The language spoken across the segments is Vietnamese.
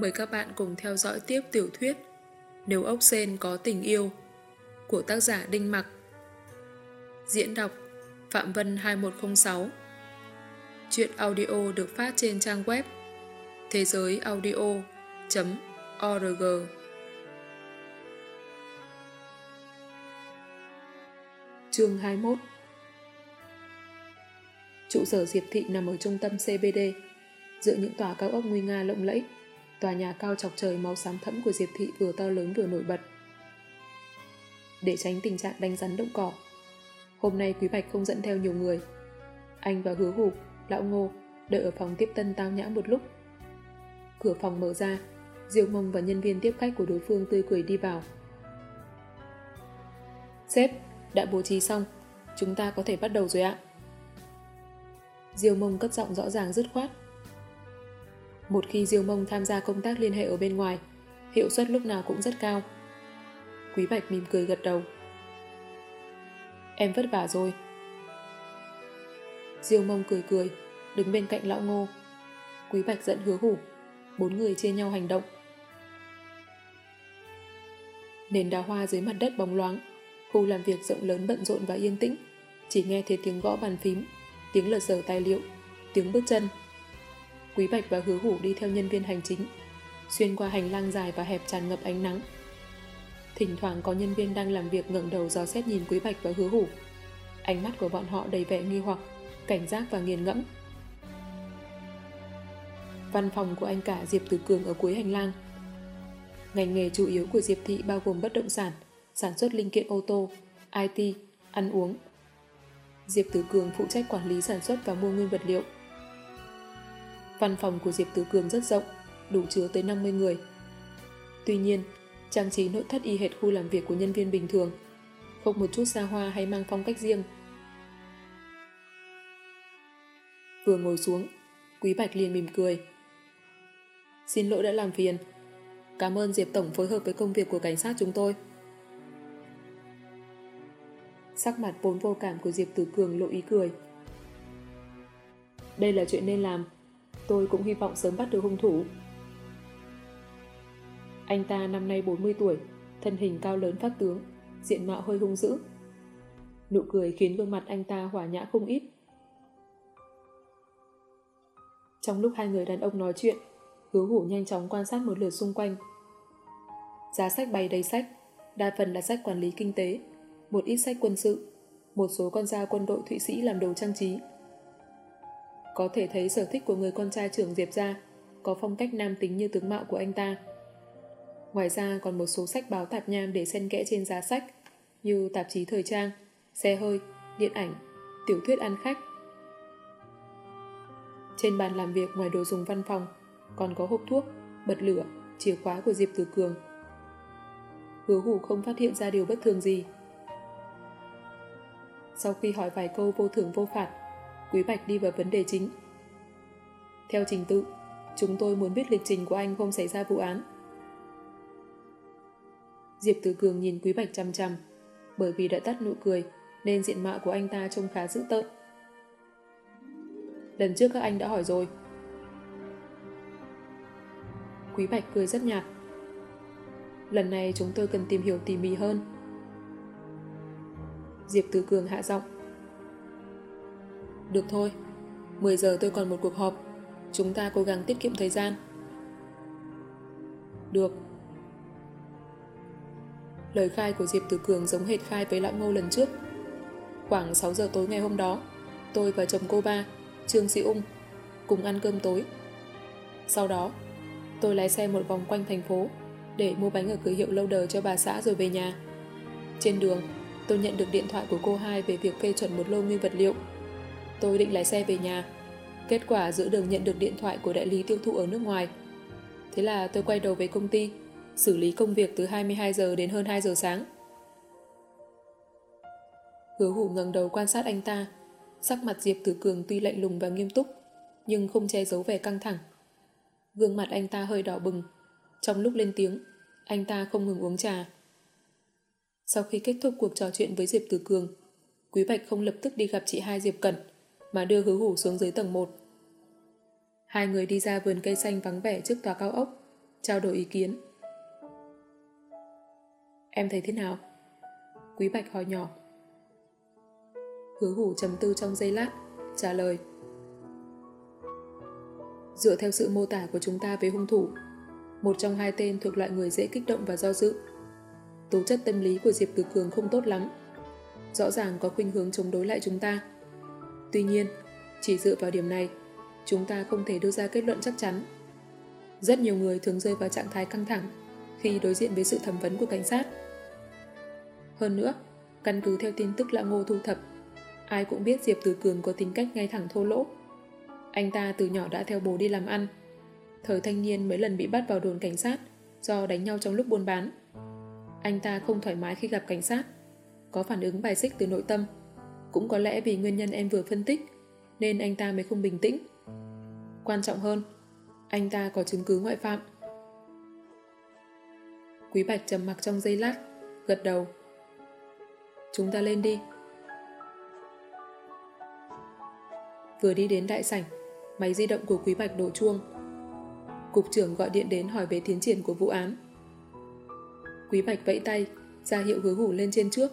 Mời các bạn cùng theo dõi tiếp tiểu thuyết Nếu ốc sen có tình yêu của tác giả Đinh Mặc. Diễn đọc Phạm Vân 2106 Chuyện audio được phát trên trang web thế giới audio.org Chương 21 Trụ sở Diệp Thị nằm ở trung tâm CBD, giữa những tòa cao ốc nguy nga lộng lẫy. Tòa nhà cao chọc trời màu xám thẫm của Diệp Thị vừa to lớn vừa nổi bật. Để tránh tình trạng đánh rắn động cỏ, hôm nay Quý Bạch không dẫn theo nhiều người. Anh và Hứa Hủ, Lão Ngô đợi ở phòng tiếp tân tao nhã một lúc. Cửa phòng mở ra, Diêu Mông và nhân viên tiếp khách của đối phương tươi cười đi vào. Sếp, đã bố trí xong, chúng ta có thể bắt đầu rồi ạ. Diêu Mông cất giọng rõ ràng dứt khoát. Một khi Diêu Mông tham gia công tác liên hệ ở bên ngoài, hiệu suất lúc nào cũng rất cao. Quý Bạch mỉm cười gật đầu. Em vất vả rồi. Diêu Mông cười cười, đứng bên cạnh lão ngô. Quý Bạch giận hứa hủ, bốn người chia nhau hành động. Nền đá hoa dưới mặt đất bóng loáng, khu làm việc rộng lớn bận rộn và yên tĩnh, chỉ nghe thấy tiếng gõ bàn phím tiếng lật dở tài liệu, tiếng bước chân. Quý Bạch và Hứa Hủ đi theo nhân viên hành chính, xuyên qua hành lang dài và hẹp tràn ngập ánh nắng. Thỉnh thoảng có nhân viên đang làm việc ngẩng đầu dò xét nhìn Quý Bạch và Hứa Hủ. Ánh mắt của bọn họ đầy vẻ nghi hoặc, cảnh giác và nghiền ngẫm. Văn phòng của anh cả Diệp Tử Cường ở cuối hành lang. Ngành nghề chủ yếu của Diệp Thị bao gồm bất động sản, sản xuất linh kiện ô tô, IT, ăn uống, Diệp Tử Cường phụ trách quản lý sản xuất và mua nguyên vật liệu. Văn phòng của Diệp Tử Cường rất rộng, đủ chứa tới 50 người. Tuy nhiên, trang trí nội thất y hệt khu làm việc của nhân viên bình thường, không một chút xa hoa hay mang phong cách riêng. Vừa ngồi xuống, Quý Bạch liền mỉm cười. Xin lỗi đã làm phiền. Cảm ơn Diệp Tổng phối hợp với công việc của cảnh sát chúng tôi. Sắc mặt vốn vô cảm của Diệp Tử Cường lộ ý cười. Đây là chuyện nên làm. Tôi cũng hy vọng sớm bắt được hung thủ. Anh ta năm nay 40 tuổi, thân hình cao lớn phát tướng, diện mạo hơi hung dữ. Nụ cười khiến gương mặt anh ta hỏa nhã không ít. Trong lúc hai người đàn ông nói chuyện, hứa hủ nhanh chóng quan sát một lượt xung quanh. Giá sách bày đầy sách, đa phần là sách quản lý kinh tế, một ít sách quân sự, một số con dao quân đội Thụy Sĩ làm đồ trang trí. Có thể thấy sở thích của người con trai trưởng Diệp gia có phong cách nam tính như tướng mạo của anh ta. Ngoài ra còn một số sách báo tạp nham để xen kẽ trên giá sách như tạp chí thời trang, xe hơi, điện ảnh, tiểu thuyết ăn khách. Trên bàn làm việc ngoài đồ dùng văn phòng còn có hộp thuốc, bật lửa, chìa khóa của Diệp Tử Cường. Hứa hủ không phát hiện ra điều bất thường gì. Sau khi hỏi vài câu vô thưởng vô phạt, Quý Bạch đi vào vấn đề chính. Theo trình tự, chúng tôi muốn biết lịch trình của anh không xảy ra vụ án. Diệp Tử Cường nhìn Quý Bạch chăm chăm, bởi vì đã tắt nụ cười nên diện mạo của anh ta trông khá dữ tợn. Lần trước các anh đã hỏi rồi. Quý Bạch cười rất nhạt. Lần này chúng tôi cần tìm hiểu tỉ mỉ hơn. Diệp Tử Cường hạ giọng. Được thôi, 10 giờ tôi còn một cuộc họp. Chúng ta cố gắng tiết kiệm thời gian. Được. Lời khai của Diệp Tử Cường giống hệt khai với Lão Ngô lần trước. Khoảng 6 giờ tối ngày hôm đó, tôi và chồng cô ba, Trương Sĩ Ung, cùng ăn cơm tối. Sau đó, tôi lái xe một vòng quanh thành phố để mua bánh ở cửa hiệu lâu đời cho bà xã rồi về nhà. Trên đường, tôi nhận được điện thoại của cô hai về việc phê chuẩn một lô nguyên vật liệu. Tôi định lái xe về nhà. Kết quả giữa đường nhận được điện thoại của đại lý tiêu thụ ở nước ngoài. Thế là tôi quay đầu về công ty, xử lý công việc từ 22 giờ đến hơn 2 giờ sáng. Hứa hủ ngẩng đầu quan sát anh ta, sắc mặt Diệp Tử Cường tuy lạnh lùng và nghiêm túc, nhưng không che giấu vẻ căng thẳng. Gương mặt anh ta hơi đỏ bừng. Trong lúc lên tiếng, anh ta không ngừng uống trà. Sau khi kết thúc cuộc trò chuyện với Diệp Tử Cường, Quý Bạch không lập tức đi gặp chị hai Diệp Cẩn, mà đưa hứa hủ xuống dưới tầng 1. Hai người đi ra vườn cây xanh vắng vẻ trước tòa cao ốc, trao đổi ý kiến. Em thấy thế nào? Quý Bạch hỏi nhỏ. Hứa hủ trầm tư trong giây lát, trả lời. Dựa theo sự mô tả của chúng ta về hung thủ, một trong hai tên thuộc loại người dễ kích động và do dự. Tố chất tâm lý của Diệp Tử Cường không tốt lắm. Rõ ràng có khuynh hướng chống đối lại chúng ta. Tuy nhiên, chỉ dựa vào điểm này, chúng ta không thể đưa ra kết luận chắc chắn. Rất nhiều người thường rơi vào trạng thái căng thẳng khi đối diện với sự thẩm vấn của cảnh sát. Hơn nữa, căn cứ theo tin tức lạ ngô thu thập, ai cũng biết Diệp Tử Cường có tính cách ngay thẳng thô lỗ. Anh ta từ nhỏ đã theo bố đi làm ăn. Thời thanh niên mấy lần bị bắt vào đồn cảnh sát do đánh nhau trong lúc buôn bán. Anh ta không thoải mái khi gặp cảnh sát, có phản ứng bài xích từ nội tâm. Cũng có lẽ vì nguyên nhân em vừa phân tích nên anh ta mới không bình tĩnh. Quan trọng hơn, anh ta có chứng cứ ngoại phạm. Quý Bạch trầm mặc trong giây lát, gật đầu. Chúng ta lên đi. Vừa đi đến đại sảnh, máy di động của Quý Bạch đổ chuông. Cục trưởng gọi điện đến hỏi về tiến triển của vụ án. Quý Bạch vẫy tay, ra hiệu hứa hủ lên trên trước.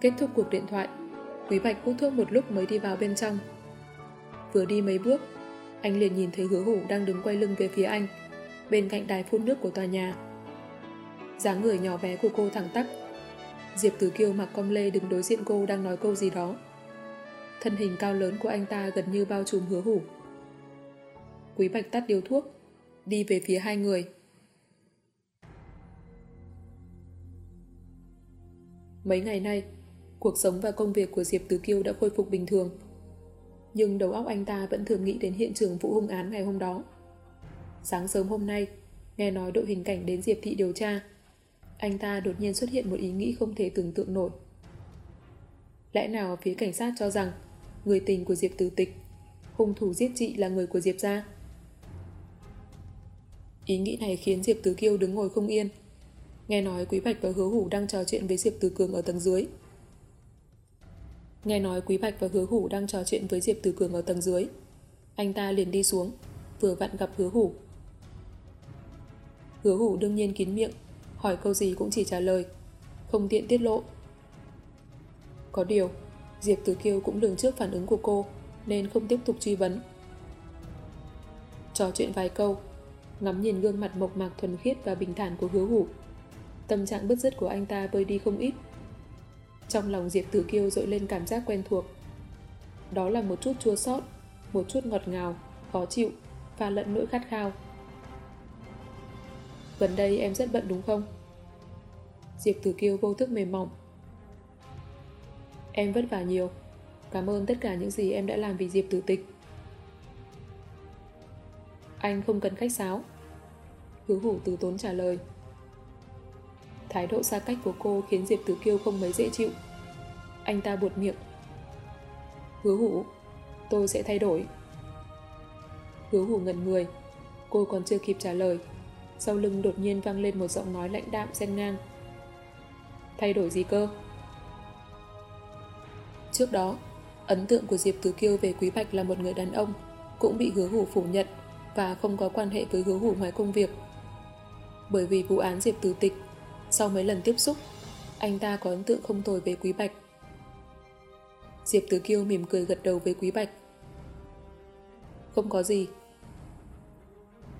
Kết thúc cuộc điện thoại, Quý Bạch hút thuốc một lúc mới đi vào bên trong. Vừa đi mấy bước, anh liền nhìn thấy hứa hủ đang đứng quay lưng về phía anh, bên cạnh đài phun nước của tòa nhà. dáng người nhỏ bé của cô thẳng tắp. Diệp Tử Kiêu mặc com lê đứng đối diện cô đang nói câu gì đó. Thân hình cao lớn của anh ta gần như bao trùm hứa hủ. Quý Bạch tắt điếu thuốc, đi về phía hai người. Mấy ngày nay, cuộc sống và công việc của Diệp Tứ Kiêu đã khôi phục bình thường. Nhưng đầu óc anh ta vẫn thường nghĩ đến hiện trường vụ hung án ngày hôm đó. Sáng sớm hôm nay, nghe nói đội hình cảnh đến Diệp Thị điều tra. Anh ta đột nhiên xuất hiện một ý nghĩ không thể tưởng tượng nổi. Lẽ nào phía cảnh sát cho rằng người tình của Diệp Tử Tịch, hung thủ giết chị là người của Diệp gia? Ý nghĩ này khiến Diệp Tứ Kiêu đứng ngồi không yên. Nghe nói Quý Bạch và Hứa Hủ đang trò chuyện với Diệp Tử Cường ở tầng dưới. Nghe nói Quý Bạch và Hứa Hủ đang trò chuyện với Diệp từ Cường ở tầng dưới. Anh ta liền đi xuống, vừa vặn gặp Hứa Hủ. Hứa Hủ đương nhiên kín miệng, hỏi câu gì cũng chỉ trả lời, không tiện tiết lộ. Có điều, Diệp từ Kiêu cũng lường trước phản ứng của cô, nên không tiếp tục truy vấn. Trò chuyện vài câu, ngắm nhìn gương mặt mộc mạc thuần khiết và bình thản của hứa hủ. Tâm trạng bứt rứt của anh ta bơi đi không ít. Trong lòng Diệp Tử Kiêu dội lên cảm giác quen thuộc. Đó là một chút chua sót, một chút ngọt ngào, khó chịu, và lẫn nỗi khát khao. Gần đây em rất bận đúng không? Diệp Tử Kiêu vô thức mềm mỏng. Em vất vả nhiều. Cảm ơn tất cả những gì em đã làm vì Diệp Tử Tịch. Anh không cần khách sáo. Hứa hủ từ tốn trả lời. Thái độ xa cách của cô khiến Diệp Tử Kiêu không mấy dễ chịu. Anh ta buột miệng. Hứa hủ, tôi sẽ thay đổi. Hứa hủ ngẩn người, cô còn chưa kịp trả lời. Sau lưng đột nhiên vang lên một giọng nói lãnh đạm xen ngang. Thay đổi gì cơ? Trước đó, ấn tượng của Diệp Tử Kiêu về Quý Bạch là một người đàn ông cũng bị hứa hủ phủ nhận và không có quan hệ với hứa hủ ngoài công việc. Bởi vì vụ án Diệp Tử Tịch, sau mấy lần tiếp xúc, anh ta có ấn tượng không tồi về Quý Bạch. Diệp Tử Kiêu mỉm cười gật đầu với Quý Bạch. Không có gì.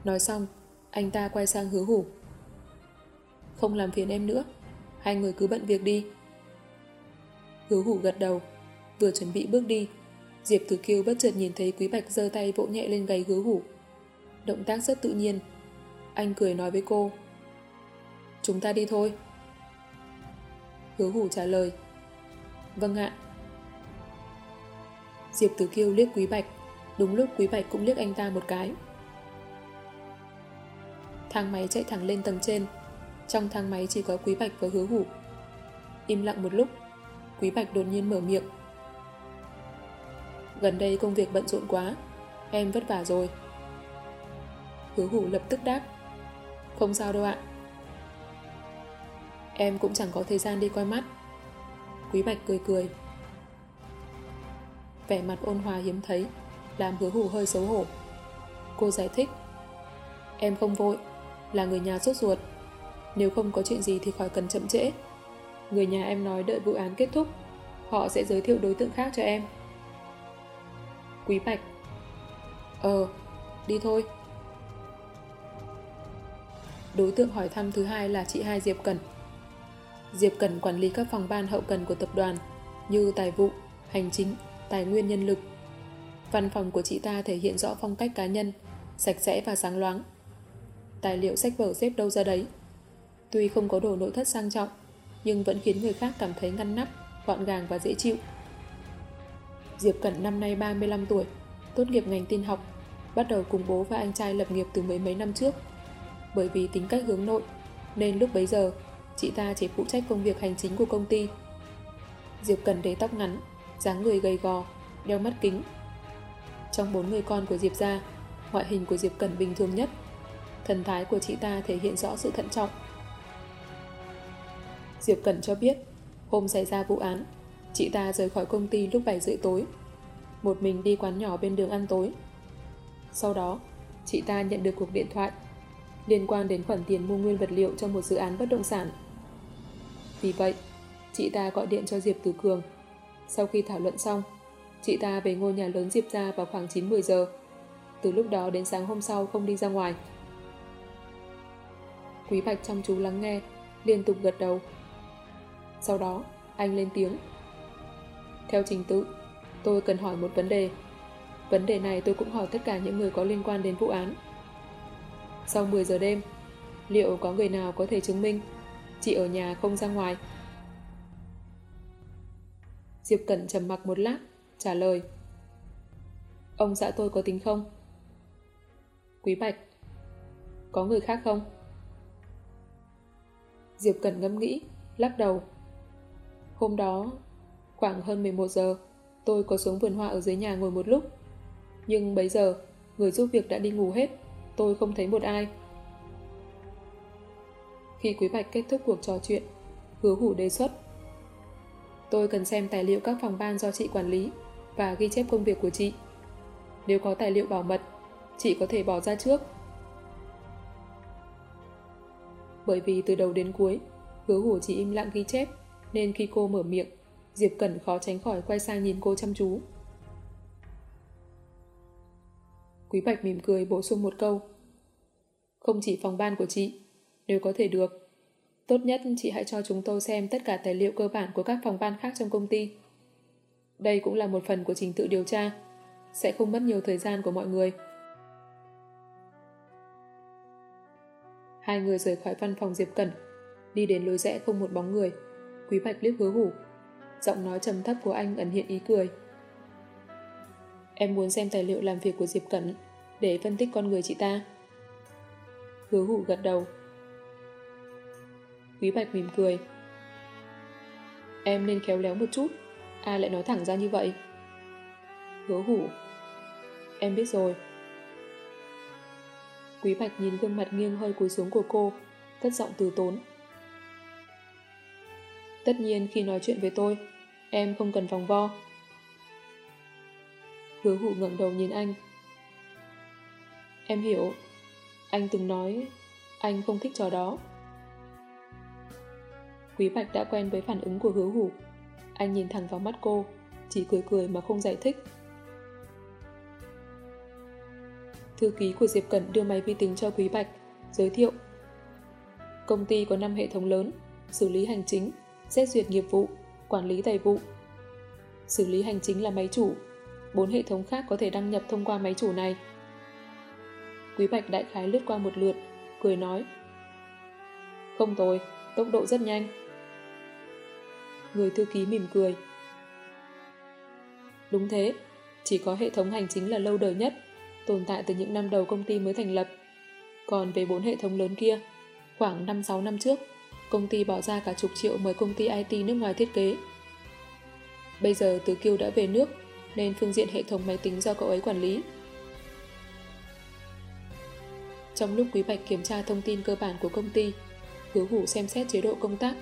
Nói xong, anh ta quay sang hứa hủ. Không làm phiền em nữa, hai người cứ bận việc đi. Hứa hủ gật đầu, vừa chuẩn bị bước đi. Diệp Tử Kiêu bất chợt nhìn thấy Quý Bạch giơ tay vỗ nhẹ lên gáy hứa hủ. Động tác rất tự nhiên. Anh cười nói với cô. Chúng ta đi thôi. Hứa hủ trả lời. Vâng ạ. Diệp Tử Kiêu liếc Quý Bạch. Đúng lúc Quý Bạch cũng liếc anh ta một cái. Thang máy chạy thẳng lên tầng trên. Trong thang máy chỉ có Quý Bạch và Hứa Hủ. Im lặng một lúc, Quý Bạch đột nhiên mở miệng. Gần đây công việc bận rộn quá, em vất vả rồi. Hứa hủ lập tức đáp. Không sao đâu ạ. Em cũng chẳng có thời gian đi coi mắt. Quý Bạch cười cười. Vẻ mặt ôn hòa hiếm thấy, làm hứa hủ hơi xấu hổ. Cô giải thích. Em không vội, là người nhà sốt ruột. Nếu không có chuyện gì thì khỏi cần chậm trễ. Người nhà em nói đợi vụ án kết thúc, họ sẽ giới thiệu đối tượng khác cho em. Quý Bạch Ờ, đi thôi. Đối tượng hỏi thăm thứ hai là chị hai Diệp Cẩn. Diệp Cẩn quản lý các phòng ban hậu cần của tập đoàn như tài vụ, hành chính, tài nguyên nhân lực. Văn phòng của chị ta thể hiện rõ phong cách cá nhân, sạch sẽ và sáng loáng. Tài liệu sách vở xếp đâu ra đấy. Tuy không có đồ nội thất sang trọng, nhưng vẫn khiến người khác cảm thấy ngăn nắp, gọn gàng và dễ chịu. Diệp Cẩn năm nay 35 tuổi, tốt nghiệp ngành tin học, bắt đầu cùng bố và anh trai lập nghiệp từ mấy mấy năm trước. Bởi vì tính cách hướng nội, nên lúc bấy giờ, chị ta chỉ phụ trách công việc hành chính của công ty. Diệp Cẩn để tóc ngắn, dáng người gầy gò, đeo mắt kính. Trong bốn người con của Diệp gia, ngoại hình của Diệp Cẩn bình thường nhất. Thần thái của chị ta thể hiện rõ sự thận trọng. Diệp Cẩn cho biết, hôm xảy ra vụ án, chị ta rời khỏi công ty lúc 7 rưỡi tối. Một mình đi quán nhỏ bên đường ăn tối. Sau đó, chị ta nhận được cuộc điện thoại liên quan đến khoản tiền mua nguyên vật liệu cho một dự án bất động sản. Vì vậy, chị ta gọi điện cho Diệp Tử Cường. Sau khi thảo luận xong, chị ta về ngôi nhà lớn Diệp ra vào khoảng 9-10 giờ. Từ lúc đó đến sáng hôm sau không đi ra ngoài. Quý Bạch chăm chú lắng nghe, liên tục gật đầu. Sau đó, anh lên tiếng. Theo trình tự, tôi cần hỏi một vấn đề. Vấn đề này tôi cũng hỏi tất cả những người có liên quan đến vụ án. Sau 10 giờ đêm, liệu có người nào có thể chứng minh chị ở nhà không ra ngoài? Diệp Cẩn trầm mặc một lát, trả lời. Ông xã tôi có tính không? Quý Bạch. Có người khác không? Diệp Cẩn ngẫm nghĩ, lắc đầu. Hôm đó, khoảng hơn 11 giờ, tôi có xuống vườn hoa ở dưới nhà ngồi một lúc. Nhưng bấy giờ, người giúp việc đã đi ngủ hết, tôi không thấy một ai. Khi Quý Bạch kết thúc cuộc trò chuyện, hứa hủ đề xuất. Tôi cần xem tài liệu các phòng ban do chị quản lý và ghi chép công việc của chị. Nếu có tài liệu bảo mật, chị có thể bỏ ra trước. Bởi vì từ đầu đến cuối, hứa hủ chỉ im lặng ghi chép, nên khi cô mở miệng, Diệp Cẩn khó tránh khỏi quay sang nhìn cô chăm chú. Quý Bạch mỉm cười bổ sung một câu. Không chỉ phòng ban của chị, nếu có thể được, tốt nhất chị hãy cho chúng tôi xem tất cả tài liệu cơ bản của các phòng ban khác trong công ty. Đây cũng là một phần của trình tự điều tra, sẽ không mất nhiều thời gian của mọi người. Hai người rời khỏi văn phòng Diệp Cẩn, đi đến lối rẽ không một bóng người. Quý Bạch liếc hứa hủ. Giọng nói trầm thấp của anh ẩn hiện ý cười. Em muốn xem tài liệu làm việc của Diệp Cẩn để phân tích con người chị ta. Hứa hủ gật đầu. Quý Bạch mỉm cười. Em nên khéo léo một chút. Ai lại nói thẳng ra như vậy? Hứa hủ. Em biết rồi. Quý Bạch nhìn gương mặt nghiêng hơi cúi xuống của cô, cất giọng từ tốn. Tất nhiên khi nói chuyện với tôi, em không cần vòng vo. Hứa hụ ngẩng đầu nhìn anh. Em hiểu. Anh từng nói anh không thích trò đó. Quý Bạch đã quen với phản ứng của hứa hủ. Anh nhìn thẳng vào mắt cô, chỉ cười cười mà không giải thích. Thư ký của Diệp Cẩn đưa máy vi tính cho Quý Bạch, giới thiệu. Công ty có 5 hệ thống lớn, xử lý hành chính, xét duyệt nghiệp vụ, quản lý tài vụ. Xử lý hành chính là máy chủ, bốn hệ thống khác có thể đăng nhập thông qua máy chủ này. Quý Bạch đại khái lướt qua một lượt, cười nói. Không tồi, tốc độ rất nhanh. Người thư ký mỉm cười. Đúng thế, chỉ có hệ thống hành chính là lâu đời nhất, tồn tại từ những năm đầu công ty mới thành lập. Còn về bốn hệ thống lớn kia, khoảng 5-6 năm trước, công ty bỏ ra cả chục triệu mời công ty IT nước ngoài thiết kế. Bây giờ Từ Kiêu đã về nước, nên phương diện hệ thống máy tính do cậu ấy quản lý. Trong lúc Quý Bạch kiểm tra thông tin cơ bản của công ty, hứa hủ xem xét chế độ công tác,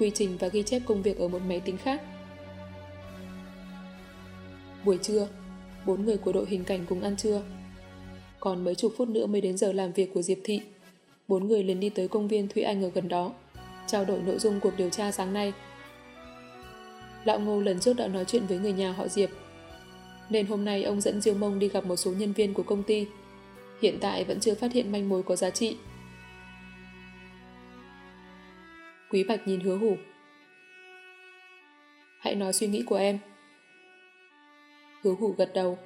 quy trình và ghi chép công việc ở một máy tính khác. Buổi trưa, bốn người của đội hình cảnh cùng ăn trưa. Còn mấy chục phút nữa mới đến giờ làm việc của Diệp Thị. Bốn người liền đi tới công viên Thụy Anh ở gần đó, trao đổi nội dung cuộc điều tra sáng nay. Lão Ngô lần trước đã nói chuyện với người nhà họ Diệp, nên hôm nay ông dẫn Diêu Mông đi gặp một số nhân viên của công ty. Hiện tại vẫn chưa phát hiện manh mối có giá trị. Quý Bạch nhìn hứa hủ. Hãy nói suy nghĩ của em. Hứa hủ gật đầu.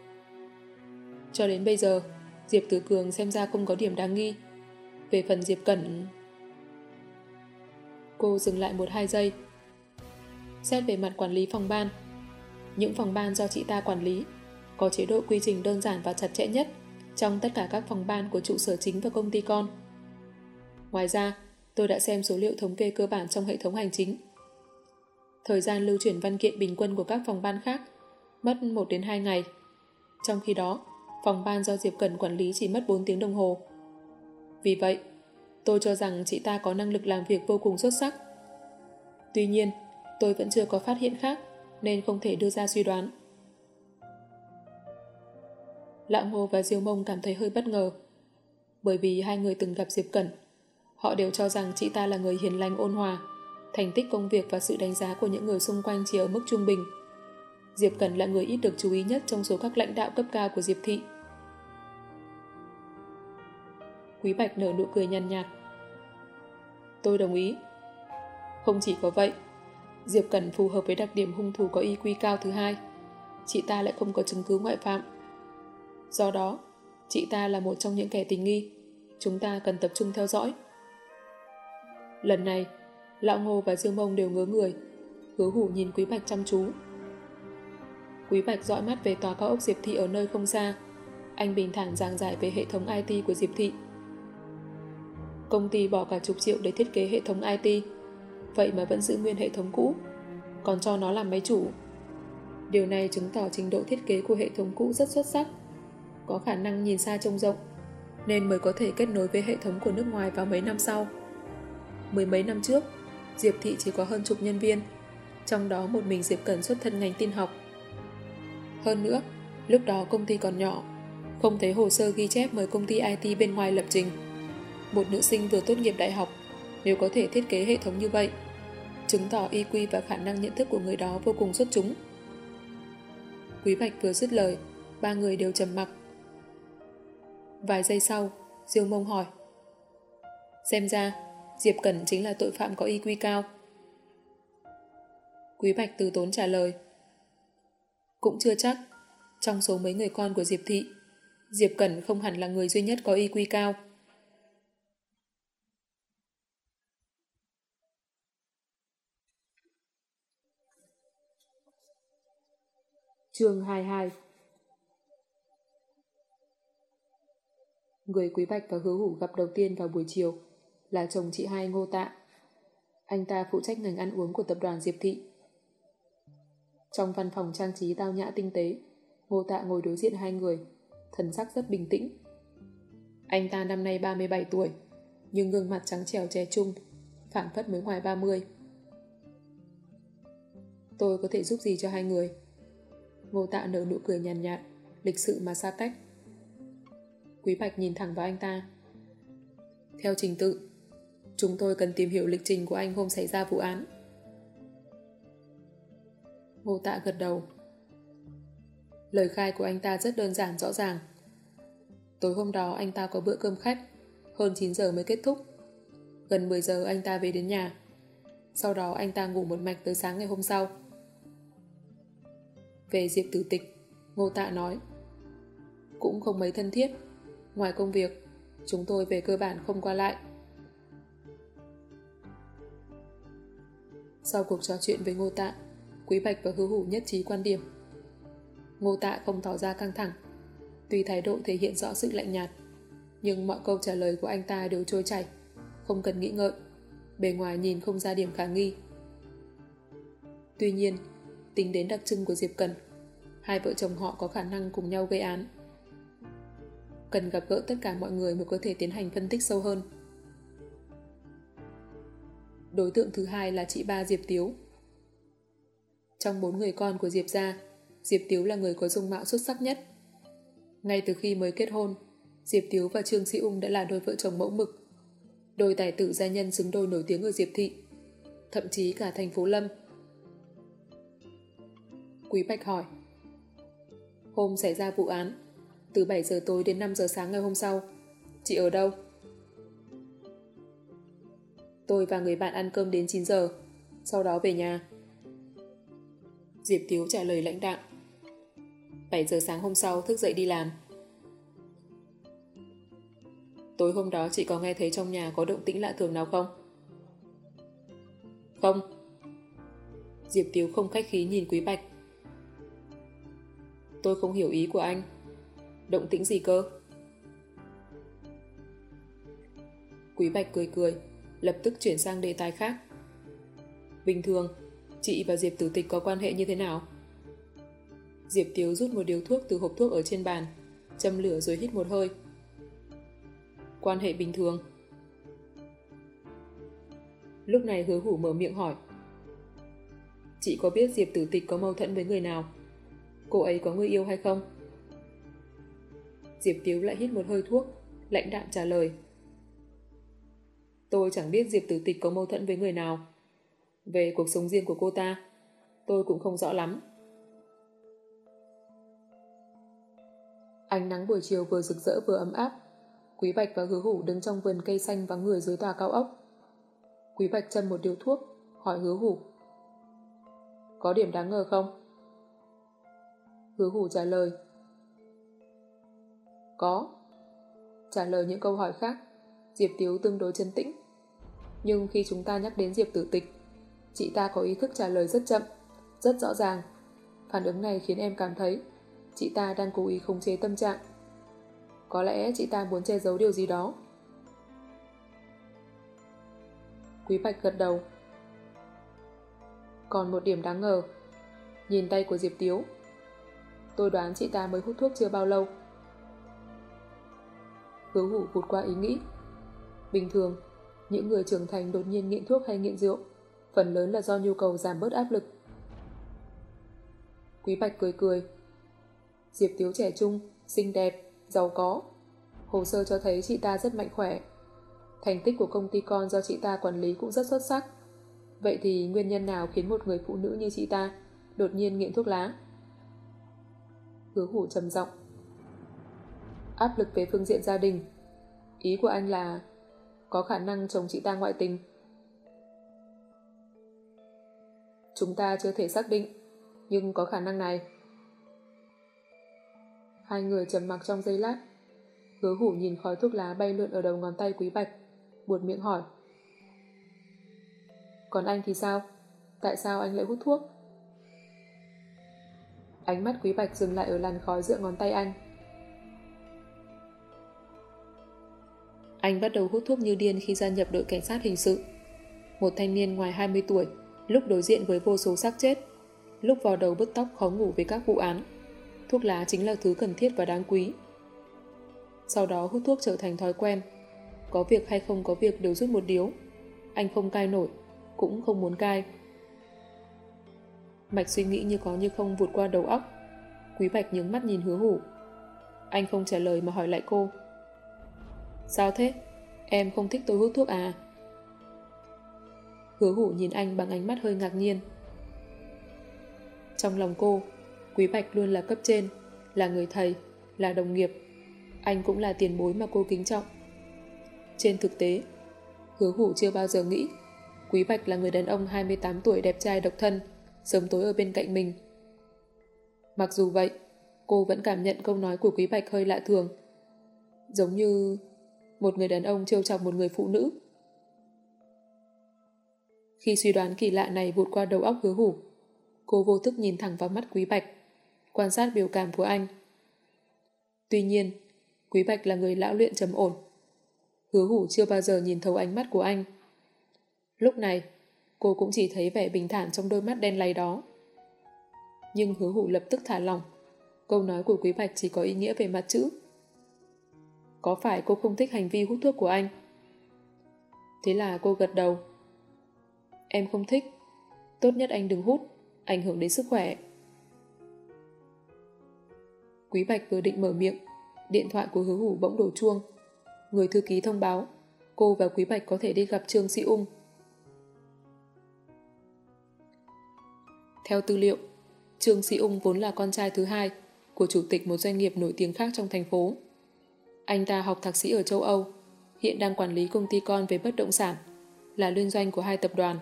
Cho đến bây giờ, Diệp Tử Cường xem ra không có điểm đáng nghi. Về phần Diệp Cẩn... Cô dừng lại một hai giây. Xét về mặt quản lý phòng ban. Những phòng ban do chị ta quản lý có chế độ quy trình đơn giản và chặt chẽ nhất trong tất cả các phòng ban của trụ sở chính và công ty con. Ngoài ra, tôi đã xem số liệu thống kê cơ bản trong hệ thống hành chính. Thời gian lưu chuyển văn kiện bình quân của các phòng ban khác mất 1 đến 2 ngày. Trong khi đó, phòng ban do Diệp Cần quản lý chỉ mất 4 tiếng đồng hồ. Vì vậy, tôi cho rằng chị ta có năng lực làm việc vô cùng xuất sắc. Tuy nhiên, tôi vẫn chưa có phát hiện khác nên không thể đưa ra suy đoán. Lão Ngô và Diêu Mông cảm thấy hơi bất ngờ bởi vì hai người từng gặp Diệp Cẩn. Họ đều cho rằng chị ta là người hiền lành ôn hòa thành tích công việc và sự đánh giá của những người xung quanh chỉ ở mức trung bình. Diệp Cẩn là người ít được chú ý nhất trong số các lãnh đạo cấp cao của Diệp Thị. Quý Bạch nở nụ cười nhàn nhạt. Tôi đồng ý. Không chỉ có vậy, Diệp Cẩn phù hợp với đặc điểm hung thủ có IQ cao thứ hai. Chị ta lại không có chứng cứ ngoại phạm. Do đó, chị ta là một trong những kẻ tình nghi. Chúng ta cần tập trung theo dõi. Lần này, Lão Ngô và Dương Mông đều ngớ người. Hứa hủ nhìn Quý Bạch chăm chú. Quý Bạch dõi mắt về tòa cao ốc Diệp Thị ở nơi không xa. Anh bình thản giảng giải về hệ thống IT của Diệp Thị. Công ty bỏ cả chục triệu để thiết kế hệ thống IT. Vậy mà vẫn giữ nguyên hệ thống cũ, còn cho nó làm máy chủ. Điều này chứng tỏ trình độ thiết kế của hệ thống cũ rất xuất sắc, có khả năng nhìn xa trông rộng, nên mới có thể kết nối với hệ thống của nước ngoài vào mấy năm sau. Mười mấy năm trước, Diệp Thị chỉ có hơn chục nhân viên, trong đó một mình Diệp Cẩn xuất thân ngành tin học. Hơn nữa, lúc đó công ty còn nhỏ, không thấy hồ sơ ghi chép mời công ty IT bên ngoài lập trình. Một nữ sinh vừa tốt nghiệp đại học, nếu có thể thiết kế hệ thống như vậy, chứng tỏ IQ và khả năng nhận thức của người đó vô cùng xuất chúng. Quý Bạch vừa dứt lời, ba người đều trầm mặc. Vài giây sau, Diêu Mông hỏi. Xem ra, Diệp Cẩn chính là tội phạm có IQ cao. Quý Bạch từ tốn trả lời. Cũng chưa chắc. Trong số mấy người con của Diệp Thị, Diệp Cẩn không hẳn là người duy nhất có IQ cao. Chương 22 Người Quý Bạch và Hứa Hủ gặp đầu tiên vào buổi chiều là chồng chị hai Ngô Tạ. Anh ta phụ trách ngành ăn uống của tập đoàn Diệp Thị. Trong văn phòng trang trí tao nhã tinh tế, Ngô Tạ ngồi đối diện hai người, thần sắc rất bình tĩnh. Anh ta năm nay 37 tuổi, nhưng gương mặt trắng trèo trẻ trung, phản phất mới ngoài 30. Tôi có thể giúp gì cho hai người? Ngô Tạ nở nụ cười nhàn nhạt, nhạt, lịch sự mà xa cách. Quý Bạch nhìn thẳng vào anh ta. Theo trình tự, Chúng tôi cần tìm hiểu lịch trình của anh hôm xảy ra vụ án. Ngô Tạ gật đầu. Lời khai của anh ta rất đơn giản rõ ràng. Tối hôm đó anh ta có bữa cơm khách, hơn 9 giờ mới kết thúc. Gần 10 giờ anh ta về đến nhà. Sau đó anh ta ngủ một mạch tới sáng ngày hôm sau. Về Diệp Tử Tịch, Ngô Tạ nói Cũng không mấy thân thiết. Ngoài công việc, chúng tôi về cơ bản không qua lại. Sau cuộc trò chuyện với Ngô Tạ, Quý Bạch và Hứa Hủ nhất trí quan điểm. Ngô Tạ không tỏ ra căng thẳng, tuy thái độ thể hiện rõ sự lạnh nhạt, nhưng mọi câu trả lời của anh ta đều trôi chảy, không cần nghĩ ngợi, bề ngoài nhìn không ra điểm khả nghi. Tuy nhiên, tính đến đặc trưng của Diệp Cần, hai vợ chồng họ có khả năng cùng nhau gây án. Cần gặp gỡ tất cả mọi người mới có thể tiến hành phân tích sâu hơn. Đối tượng thứ hai là chị ba Diệp Tiếu. Trong bốn người con của Diệp gia, Diệp Tiếu là người có dung mạo xuất sắc nhất. Ngay từ khi mới kết hôn, Diệp Tiếu và Trương Sĩ Ung đã là đôi vợ chồng mẫu mực. Đôi tài tử gia nhân xứng đôi nổi tiếng ở Diệp Thị, thậm chí cả thành phố Lâm. Quý Bạch hỏi Hôm xảy ra vụ án, từ 7 giờ tối đến 5 giờ sáng ngày hôm sau, chị ở đâu? Tôi và người bạn ăn cơm đến 9 giờ, sau đó về nhà. Diệp Tiếu trả lời lãnh đạm. 7 giờ sáng hôm sau thức dậy đi làm. Tối hôm đó chị có nghe thấy trong nhà có động tĩnh lạ thường nào không? Không. Diệp Tiếu không khách khí nhìn Quý Bạch. Tôi không hiểu ý của anh. Động tĩnh gì cơ? Quý Bạch cười cười, lập tức chuyển sang đề tài khác. Bình thường, chị và Diệp Tử Tịch có quan hệ như thế nào? Diệp Tiếu rút một điếu thuốc từ hộp thuốc ở trên bàn, châm lửa rồi hít một hơi. Quan hệ bình thường. Lúc này hứa hủ mở miệng hỏi. Chị có biết Diệp Tử Tịch có mâu thuẫn với người nào? Cô ấy có người yêu hay không? Diệp Tiếu lại hít một hơi thuốc, lãnh đạm trả lời. Tôi chẳng biết Diệp Tử Tịch có mâu thuẫn với người nào. Về cuộc sống riêng của cô ta, tôi cũng không rõ lắm. Ánh nắng buổi chiều vừa rực rỡ vừa ấm áp. Quý Bạch và Hứa Hủ đứng trong vườn cây xanh vắng người dưới tòa cao ốc. Quý Bạch châm một điếu thuốc, hỏi Hứa Hủ. Có điểm đáng ngờ không? Hứa Hủ trả lời. Có. Trả lời những câu hỏi khác, Diệp Tiếu tương đối chân tĩnh. Nhưng khi chúng ta nhắc đến Diệp Tử Tịch, chị ta có ý thức trả lời rất chậm, rất rõ ràng. Phản ứng này khiến em cảm thấy chị ta đang cố ý khống chế tâm trạng. Có lẽ chị ta muốn che giấu điều gì đó. Quý Bạch gật đầu. Còn một điểm đáng ngờ. Nhìn tay của Diệp Tiếu. Tôi đoán chị ta mới hút thuốc chưa bao lâu. Hứa hủ vụt qua ý nghĩ. Bình thường, những người trưởng thành đột nhiên nghiện thuốc hay nghiện rượu, phần lớn là do nhu cầu giảm bớt áp lực. Quý Bạch cười cười. Diệp Tiếu trẻ trung, xinh đẹp, giàu có. Hồ sơ cho thấy chị ta rất mạnh khỏe. Thành tích của công ty con do chị ta quản lý cũng rất xuất sắc. Vậy thì nguyên nhân nào khiến một người phụ nữ như chị ta đột nhiên nghiện thuốc lá? Hứa hủ trầm giọng Áp lực về phương diện gia đình. Ý của anh là có khả năng chồng chị ta ngoại tình. Chúng ta chưa thể xác định, nhưng có khả năng này. Hai người trầm mặc trong giây lát. Hứa hủ nhìn khói thuốc lá bay lượn ở đầu ngón tay quý bạch, buột miệng hỏi. Còn anh thì sao? Tại sao anh lại hút thuốc? Ánh mắt quý bạch dừng lại ở làn khói giữa ngón tay anh. Anh bắt đầu hút thuốc như điên khi gia nhập đội cảnh sát hình sự. Một thanh niên ngoài 20 tuổi, lúc đối diện với vô số xác chết, lúc vào đầu bứt tóc khó ngủ với các vụ án. Thuốc lá chính là thứ cần thiết và đáng quý. Sau đó hút thuốc trở thành thói quen. Có việc hay không có việc đều rút một điếu. Anh không cai nổi, cũng không muốn cai. Mạch suy nghĩ như có như không vụt qua đầu óc. Quý Bạch nhướng mắt nhìn hứa hủ. Anh không trả lời mà hỏi lại cô. Sao thế? Em không thích tôi hút thuốc à? Hứa hủ nhìn anh bằng ánh mắt hơi ngạc nhiên. Trong lòng cô, Quý Bạch luôn là cấp trên, là người thầy, là đồng nghiệp. Anh cũng là tiền bối mà cô kính trọng. Trên thực tế, hứa hủ chưa bao giờ nghĩ Quý Bạch là người đàn ông 28 tuổi đẹp trai độc thân, sớm tối ở bên cạnh mình. Mặc dù vậy, cô vẫn cảm nhận câu nói của Quý Bạch hơi lạ thường. Giống như một người đàn ông trêu chọc một người phụ nữ. Khi suy đoán kỳ lạ này vụt qua đầu óc hứa hủ, cô vô thức nhìn thẳng vào mắt Quý Bạch, quan sát biểu cảm của anh. Tuy nhiên, Quý Bạch là người lão luyện trầm ổn. Hứa hủ chưa bao giờ nhìn thấu ánh mắt của anh. Lúc này, cô cũng chỉ thấy vẻ bình thản trong đôi mắt đen láy đó. Nhưng hứa hủ lập tức thả lỏng. Câu nói của Quý Bạch chỉ có ý nghĩa về mặt chữ. Có phải cô không thích hành vi hút thuốc của anh? Thế là cô gật đầu. Em không thích. Tốt nhất anh đừng hút, ảnh hưởng đến sức khỏe. Quý Bạch vừa định mở miệng, Điện thoại của hứa hủ bỗng đổ chuông. Người thư ký thông báo, cô và Quý Bạch có thể đi gặp Trương Sĩ Ung. Theo tư liệu, Trương Sĩ Ung vốn là con trai thứ hai của chủ tịch một doanh nghiệp nổi tiếng khác trong thành phố. Anh ta học thạc sĩ ở châu Âu, hiện đang quản lý công ty con về bất động sản, là liên doanh của hai tập đoàn.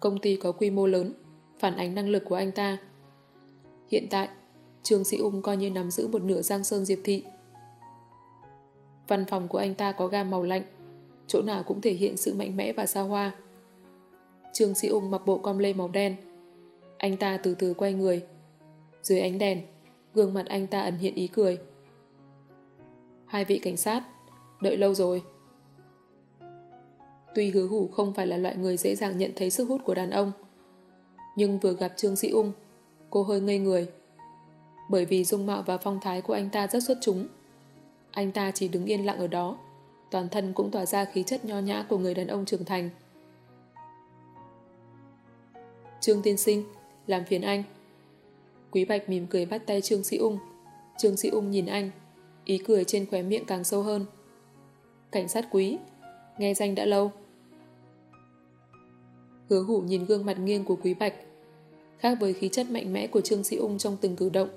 Công ty có quy mô lớn, phản ánh năng lực của anh ta. Hiện tại, Trương Sĩ Ung coi như nắm giữ một nửa Giang Sơn Diệp Thị. Văn phòng của anh ta có gam màu lạnh, chỗ nào cũng thể hiện sự mạnh mẽ và xa hoa. Trương Sĩ Ung mặc bộ com lê màu đen. Anh ta từ từ quay người. Dưới ánh đèn, gương mặt anh ta ẩn hiện ý cười. Hai vị cảnh sát, đợi lâu rồi. Tuy hứa hủ không phải là loại người dễ dàng nhận thấy sức hút của đàn ông, nhưng vừa gặp Trương Sĩ Ung, cô hơi ngây người. Bởi vì dung mạo và phong thái của anh ta rất xuất chúng. Anh ta chỉ đứng yên lặng ở đó, toàn thân cũng tỏa ra khí chất nho nhã của người đàn ông trưởng thành. Trương Tiên Sinh, làm phiền anh. Quý Bạch mỉm cười bắt tay Trương Sĩ Ung. Trương Sĩ Ung nhìn anh, ý cười trên khóe miệng càng sâu hơn. Cảnh sát quý, nghe danh đã lâu. Hứa hủ nhìn gương mặt nghiêng của Quý Bạch. Khác với khí chất mạnh mẽ của Trương Sĩ Ung trong từng cử động,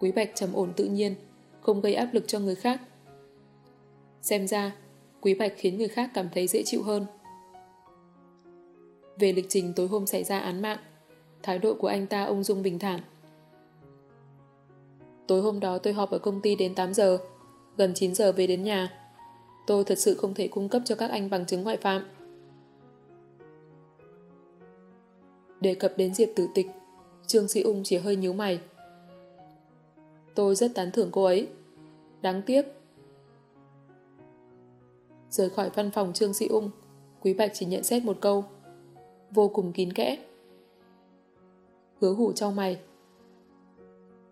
Quý Bạch trầm ổn tự nhiên, không gây áp lực cho người khác. Xem ra, Quý Bạch khiến người khác cảm thấy dễ chịu hơn. Về lịch trình tối hôm xảy ra án mạng, thái độ của anh ta ung dung bình thản. Tối hôm đó tôi họp ở công ty đến 8 giờ, gần 9 giờ về đến nhà. Tôi thật sự không thể cung cấp cho các anh bằng chứng ngoại phạm. Đề cập đến Diệp tử tịch, Trương Sĩ Ung chỉ hơi nhíu mày. Tôi rất tán thưởng cô ấy. Đáng tiếc. Rời khỏi văn phòng Trương Sĩ Ung, Quý Bạch chỉ nhận xét một câu. Vô cùng kín kẽ. Hứa hủ trong mày.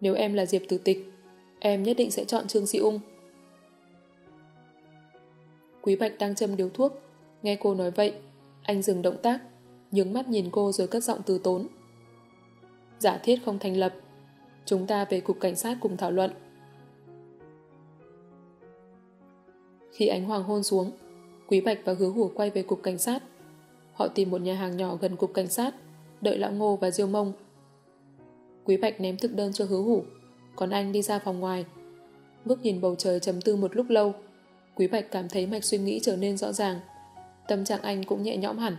Nếu em là Diệp tử tịch, em nhất định sẽ chọn Trương Sĩ Ung. Quý Bạch đang châm điếu thuốc, nghe cô nói vậy, anh dừng động tác, nhướng mắt nhìn cô rồi cất giọng từ tốn. Giả thiết không thành lập, chúng ta về cục cảnh sát cùng thảo luận. Khi ánh hoàng hôn xuống, Quý Bạch và Hứa Hủ quay về cục cảnh sát. Họ tìm một nhà hàng nhỏ gần cục cảnh sát, đợi Lão Ngô và Diêu Mông. Quý Bạch ném thực đơn cho Hứa Hủ, còn anh đi ra phòng ngoài. Ngước nhìn bầu trời chấm tư một lúc lâu, Quý Bạch cảm thấy mạch suy nghĩ trở nên rõ ràng. Tâm trạng anh cũng nhẹ nhõm hẳn.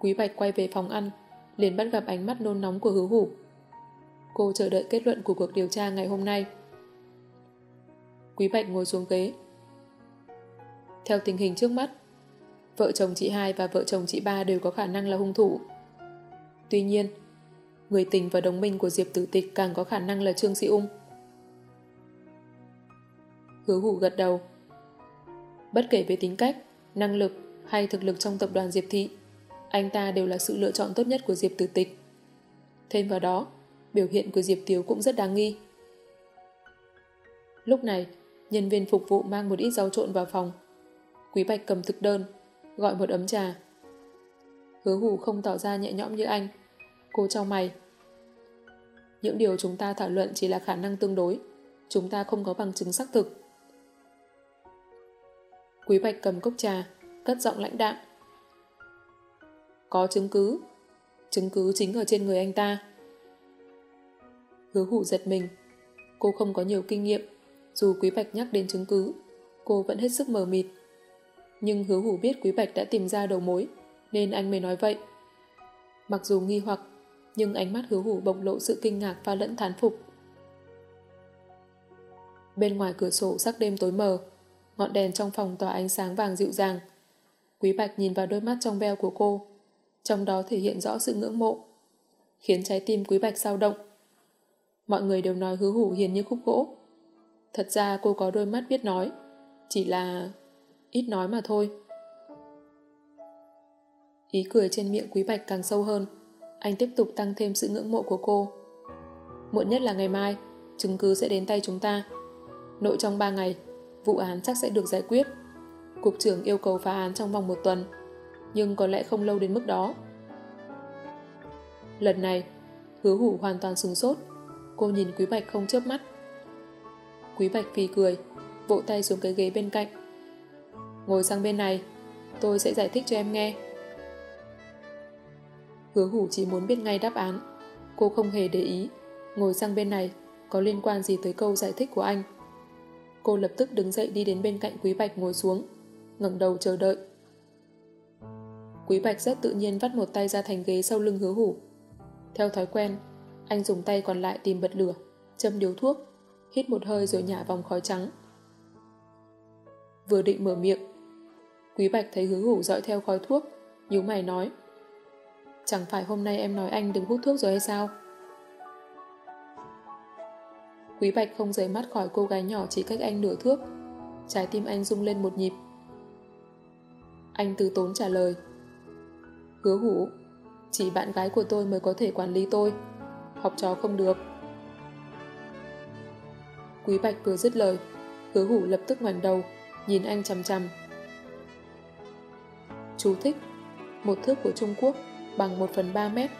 Quý Bạch quay về phòng ăn, liền bắt gặp ánh mắt nôn nóng của hứa hủ. Cô chờ đợi kết luận của cuộc điều tra ngày hôm nay. Quý Bạch ngồi xuống ghế. Theo tình hình trước mắt, vợ chồng chị hai và vợ chồng chị ba đều có khả năng là hung thủ. Tuy nhiên, người tình và đồng minh của Diệp Tử Tịch càng có khả năng là Trương Sĩ Ung. Hứa hủ gật đầu. Bất kể về tính cách, năng lực hay thực lực trong tập đoàn Diệp Thị, anh ta đều là sự lựa chọn tốt nhất của Diệp Tử Tịch. Thêm vào đó, biểu hiện của Diệp Tiếu cũng rất đáng nghi. Lúc này, nhân viên phục vụ mang một ít rau trộn vào phòng. Quý Bạch cầm thực đơn, gọi một ấm trà. Hứa hủ không tỏ ra nhẹ nhõm như anh. Cô cho mày. Những điều chúng ta thảo luận chỉ là khả năng tương đối. Chúng ta không có bằng chứng xác thực. Quý Bạch cầm cốc trà, cất giọng lãnh đạm. Có chứng cứ. Chứng cứ chính ở trên người anh ta. Hứa hủ giật mình. Cô không có nhiều kinh nghiệm. Dù Quý Bạch nhắc đến chứng cứ, cô vẫn hết sức mờ mịt. Nhưng hứa hủ biết Quý Bạch đã tìm ra đầu mối, nên anh mới nói vậy. Mặc dù nghi hoặc, nhưng ánh mắt hứa hủ bộc lộ sự kinh ngạc và lẫn thán phục. Bên ngoài cửa sổ sắc đêm tối mờ, ngọn đèn trong phòng tỏa ánh sáng vàng dịu dàng. Quý Bạch nhìn vào đôi mắt trong veo của cô, trong đó thể hiện rõ sự ngưỡng mộ, khiến trái tim Quý Bạch sao động. Mọi người đều nói hứa hủ hiền như khúc gỗ. Thật ra cô có đôi mắt biết nói, chỉ là ít nói mà thôi. Ý cười trên miệng Quý Bạch càng sâu hơn, anh tiếp tục tăng thêm sự ngưỡng mộ của cô. Muộn nhất là ngày mai, chứng cứ sẽ đến tay chúng ta. Nội trong 3 ngày, vụ án chắc sẽ được giải quyết. Cục trưởng yêu cầu phá án trong vòng một tuần, nhưng có lẽ không lâu đến mức đó. Lần này, hứa hủ hoàn toàn sừng sốt. Cô nhìn Quý Bạch không chớp mắt. Quý Bạch phì cười, vỗ tay xuống cái ghế bên cạnh. Ngồi sang bên này, tôi sẽ giải thích cho em nghe. Hứa hủ chỉ muốn biết ngay đáp án. Cô không hề để ý, ngồi sang bên này có liên quan gì tới câu giải thích của anh. Cô lập tức đứng dậy đi đến bên cạnh Quý Bạch ngồi xuống, ngẩng đầu chờ đợi. Quý Bạch rất tự nhiên vắt một tay ra thành ghế sau lưng hứa hủ. Theo thói quen, anh dùng tay còn lại tìm bật lửa, châm điếu thuốc, hít một hơi rồi nhả vòng khói trắng. Vừa định mở miệng, Quý Bạch thấy hứa hủ dõi theo khói thuốc, nhíu mày nói. Chẳng phải hôm nay em nói anh đừng hút thuốc rồi hay sao? Quý Bạch không rời mắt khỏi cô gái nhỏ chỉ cách anh nửa thước. Trái tim anh rung lên một nhịp. Anh từ tốn trả lời. Hứa hủ, chỉ bạn gái của tôi mới có thể quản lý tôi. Học trò không được. Quý Bạch vừa dứt lời, hứa hủ lập tức ngoảnh đầu, nhìn anh chằm chằm. Chú thích, một thước của Trung Quốc bằng 1 phần 3 mét,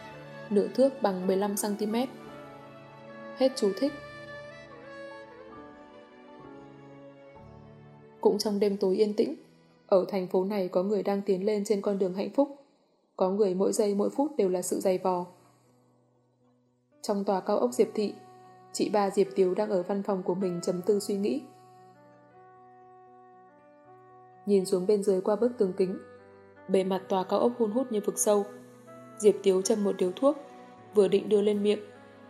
nửa thước bằng 15 cm. Hết chú thích. Cũng trong đêm tối yên tĩnh, ở thành phố này có người đang tiến lên trên con đường hạnh phúc. Có người mỗi giây mỗi phút đều là sự dày vò. Trong tòa cao ốc Diệp Thị, chị ba Diệp Tiếu đang ở văn phòng của mình chấm tư suy nghĩ. Nhìn xuống bên dưới qua bức tường kính, bề mặt tòa cao ốc hun hút như vực sâu. Diệp Tiếu châm một điếu thuốc, vừa định đưa lên miệng,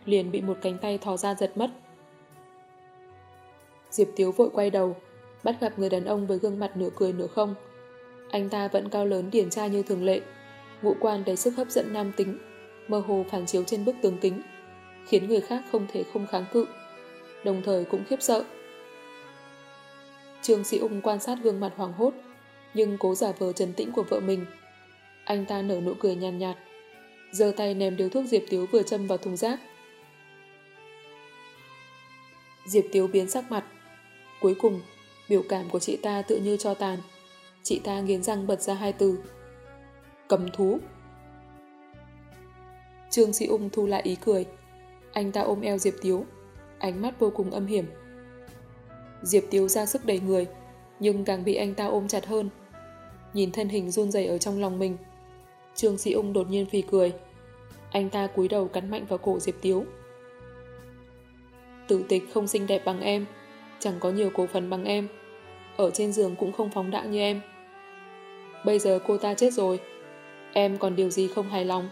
liền bị một cánh tay thò ra giật mất. Diệp Tiếu vội quay đầu, bắt gặp người đàn ông với gương mặt nửa cười nửa không. Anh ta vẫn cao lớn điển trai như thường lệ, ngũ quan đầy sức hấp dẫn nam tính, mơ hồ phản chiếu trên bức tường kính, khiến người khác không thể không kháng cự, đồng thời cũng khiếp sợ. Trương Sĩ Ung quan sát gương mặt hoàng hốt, nhưng cố giả vờ trấn tĩnh của vợ mình. Anh ta nở nụ cười nhàn nhạt, nhạt giơ tay ném điếu thuốc Diệp Tiếu vừa châm vào thùng rác. Diệp Tiếu biến sắc mặt. Cuối cùng, biểu cảm của chị ta tự như cho tàn. Chị ta nghiến răng bật ra hai từ. Cầm thú. Trương Sĩ Ung thu lại ý cười. Anh ta ôm eo Diệp Tiếu, ánh mắt vô cùng âm hiểm. Diệp Tiếu ra sức đẩy người, nhưng càng bị anh ta ôm chặt hơn. Nhìn thân hình run rẩy ở trong lòng mình, Trương Sĩ Ung đột nhiên phì cười. Anh ta cúi đầu cắn mạnh vào cổ Diệp Tiếu. Tử tịch không xinh đẹp bằng em, chẳng có nhiều cổ phần bằng em. Ở trên giường cũng không phóng đãng như em. Bây giờ cô ta chết rồi. Em còn điều gì không hài lòng?